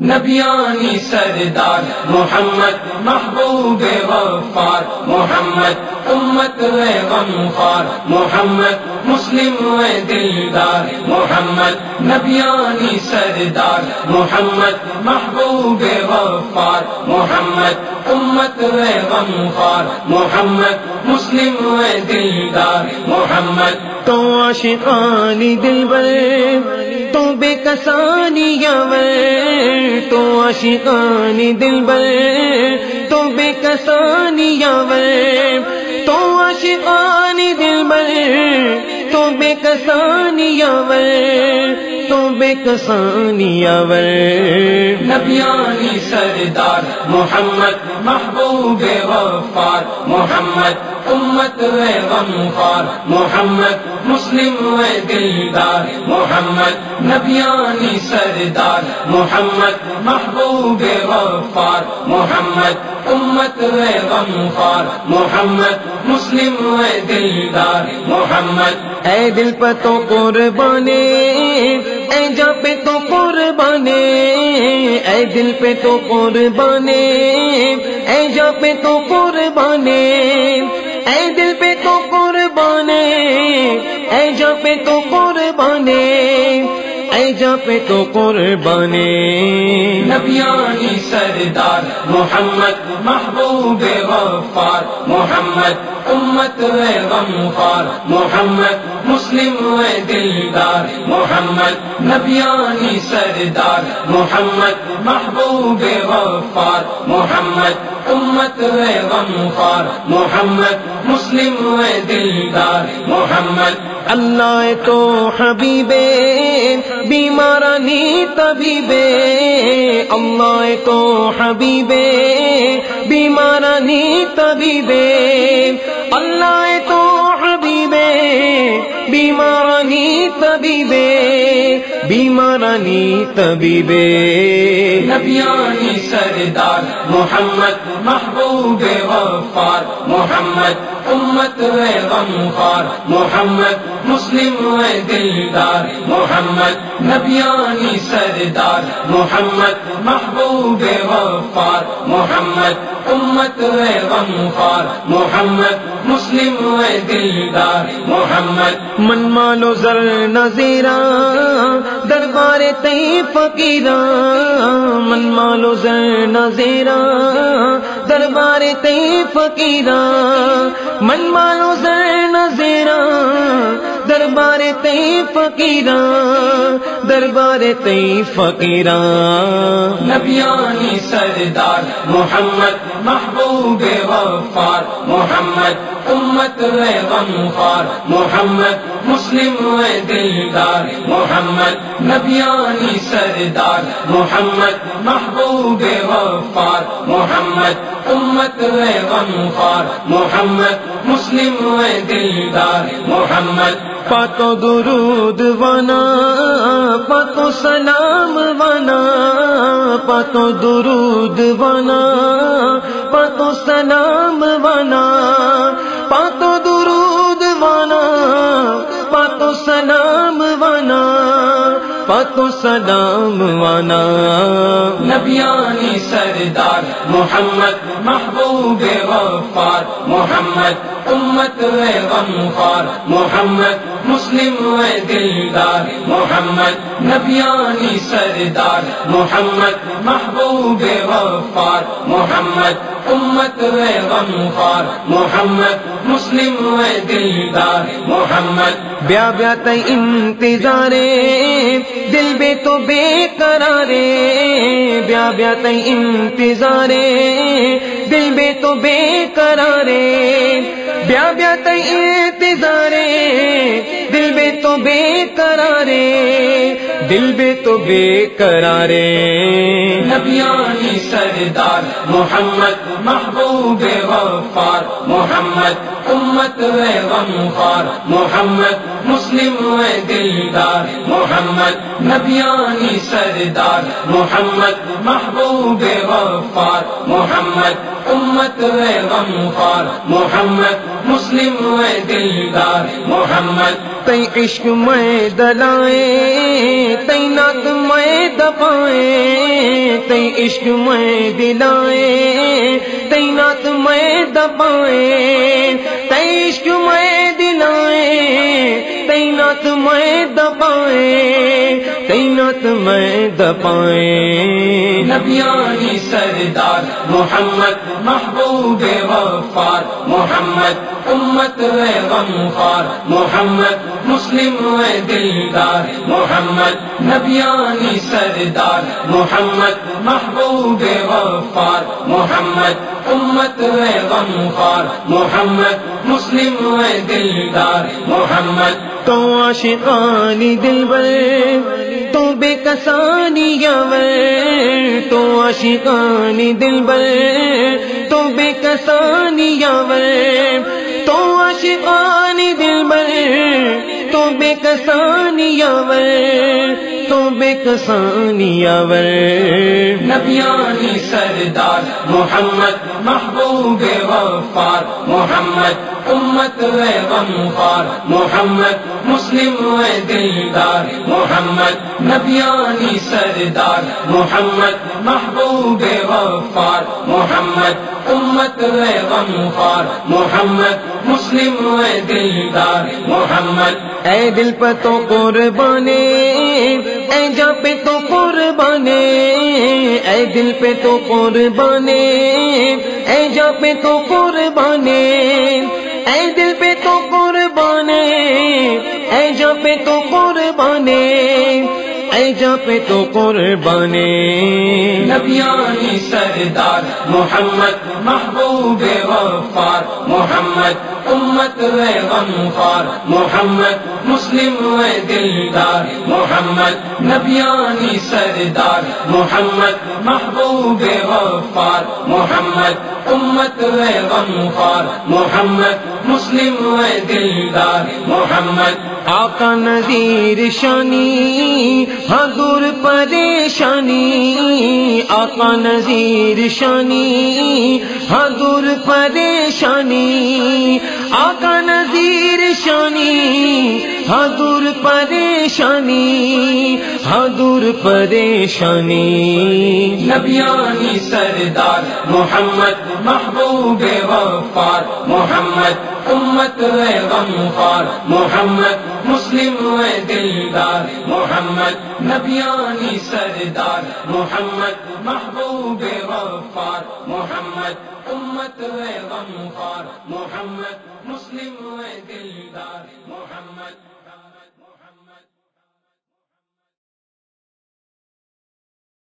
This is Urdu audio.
نبیانی سردار محمد، محبوب غفار، محمد، امت غمخار محمد، مسلم دلدار، محمد، نبیانی سردار، محمد، محبوب غفار، محمد، امت غمخار محمد، مسلم دلدار، محمد۔ تو عاشقانی دل بر تو بے کسانی یاور تو دل بے، تو بے کسانی یاور تو عاشقانی دل بے، تو بے کسانی یاور تو بے کسانی یاور نبیانی سردار محمد محبوب غفار محمد امت غمخار محمد مسلم دلدار، محمد نبیانی سردار، محمد محبوب غفار محمد امت غمخار محمد مسلم دلدار، محمد اے دل پتو قربانے، اے جا پہ تو قربانے اے دل پہ تو قربانے، اے جا پہ تو قربانے، اے دل پہ تو قربانے، اے جا پہ تو قربانے، اے جا پہ تو قربانے۔ نبیانی سردار، محمد محبوب غفار، محمد امت غمخار محمد مسلم دلدار، محمد نبیانی سردار، محمد محبوب غفار، محمد امت غمخار محمد مسلم دلدار، محمد اللہ تو حبیب بیمارانی طبیب اللہ تو حبیبے بیمارانی طبیبے اللہ تو حبیبے بیمارانی طبیبے بیمارانی طبیب نبیانی سردار محمد محبوب غفار محمد امت غمخار محمد مسلم دلدار محمد نبیانی سردار محمد محبوب غفار محمد امت غمخار محمد مسلم دلدار محمد من مالو زر نظیرا دربار تئی فقیرا من مالو زر نظیرا دربار تئی فقیرا من مالو زر نظیرا دربار تئی فقیرا دربار تئی فقیرا نبیانی سردار محمد محبوب غفار محمد امت غمخار محمد مسلم دلدار، محمد نبیانی سردار، محمد محبوب غفار محمد امت غمخار محمد مسلم دلدار، محمد پاتو درود وانا پاتو سلام وانا پاتو درود وانا پاتو سلام وانا پاتو درود وانا پاتو سلام وانا پاتو سلام وانا۔ نبیانی سردار محمد محبوب غفار محمد امت غمخار محمد مسلم میں دلدار، محمد نبیانی سردار، محمد محبوب غفار، محمد امت غمخار محمد مسلم دلدار، محمد بیا بیا تی انتظارے، دل بے تو بے قرارے۔ بیا بیا تی انتظارے، دل بے تو بے قرارے۔ بیا بیا تی دل بے تو بے قرارے، دل بے تو بے قرارے۔ نبیانی سردار محمد محبوب غفار، محمد امت غمخار محمد مسلم و دلدار، محمد نبیانی سردار محمد محبوب غفار، محمد امت غمخار محمد مسلم دلدار، محمد تی عشق میں دلائیں تی نات میں دبائیں تئی عشق میں دلائے تئی نات میں دبائے تئی عشق میں دلائے تئی نات میں دبائے تئی نات میں دبائے نبیانی سردار محمد محبوب غفار محمد امت غمخار محمد مسلم دلدار محمد نبیانی سردار محمد محبوب غفار محمد امت غمخار محمد مسلم دلدار محمد تو عاشقانی دل بر تو بے کسانی یاور تو عاشقانی دل بر تو بے کسانی یاور تو عاشقانی دل بر تو بے کسانی یاور تو بے کسانی یاور نبیانی سردار محمد محبوب غفار محمد امت غمخار محمد مسلم دلدار، محمد نبیانی سردار، محمد محبوب غفار محمد امت غمخار محمد مسلم دلدار، محمد اے دل پہ تو قربانے اے جا پہ تو قربانے دل پہ تو قربانے، اے جا پہ تو قربانے، اے دل پہ تو قربانے، اے جا پہ تو قربانے، اے جا پہ تو قربانے۔ نبیانی سردار، محمد محبوب غفار، محمد امت غمخار محمد مسلم دلدار، محمد نبیانی سردار، محمد محبوب غفار، محمد امت غمخار محمد مسلم دلدار، محمد آقا نذیر شانی، حضور پریشانی، آقا نذیر شانی، حضور پریشانی، آقا نذیر شانی، حضور پریشانی حضور پریشانی۔ نبیانی سردار محمد محبوب غفار محمد امت غمخار محمد مسلم دلدار، محمد نبیانی سردار، محمد محبوب غفار محمد امت غمخار محمد مسلم دلدار، محمد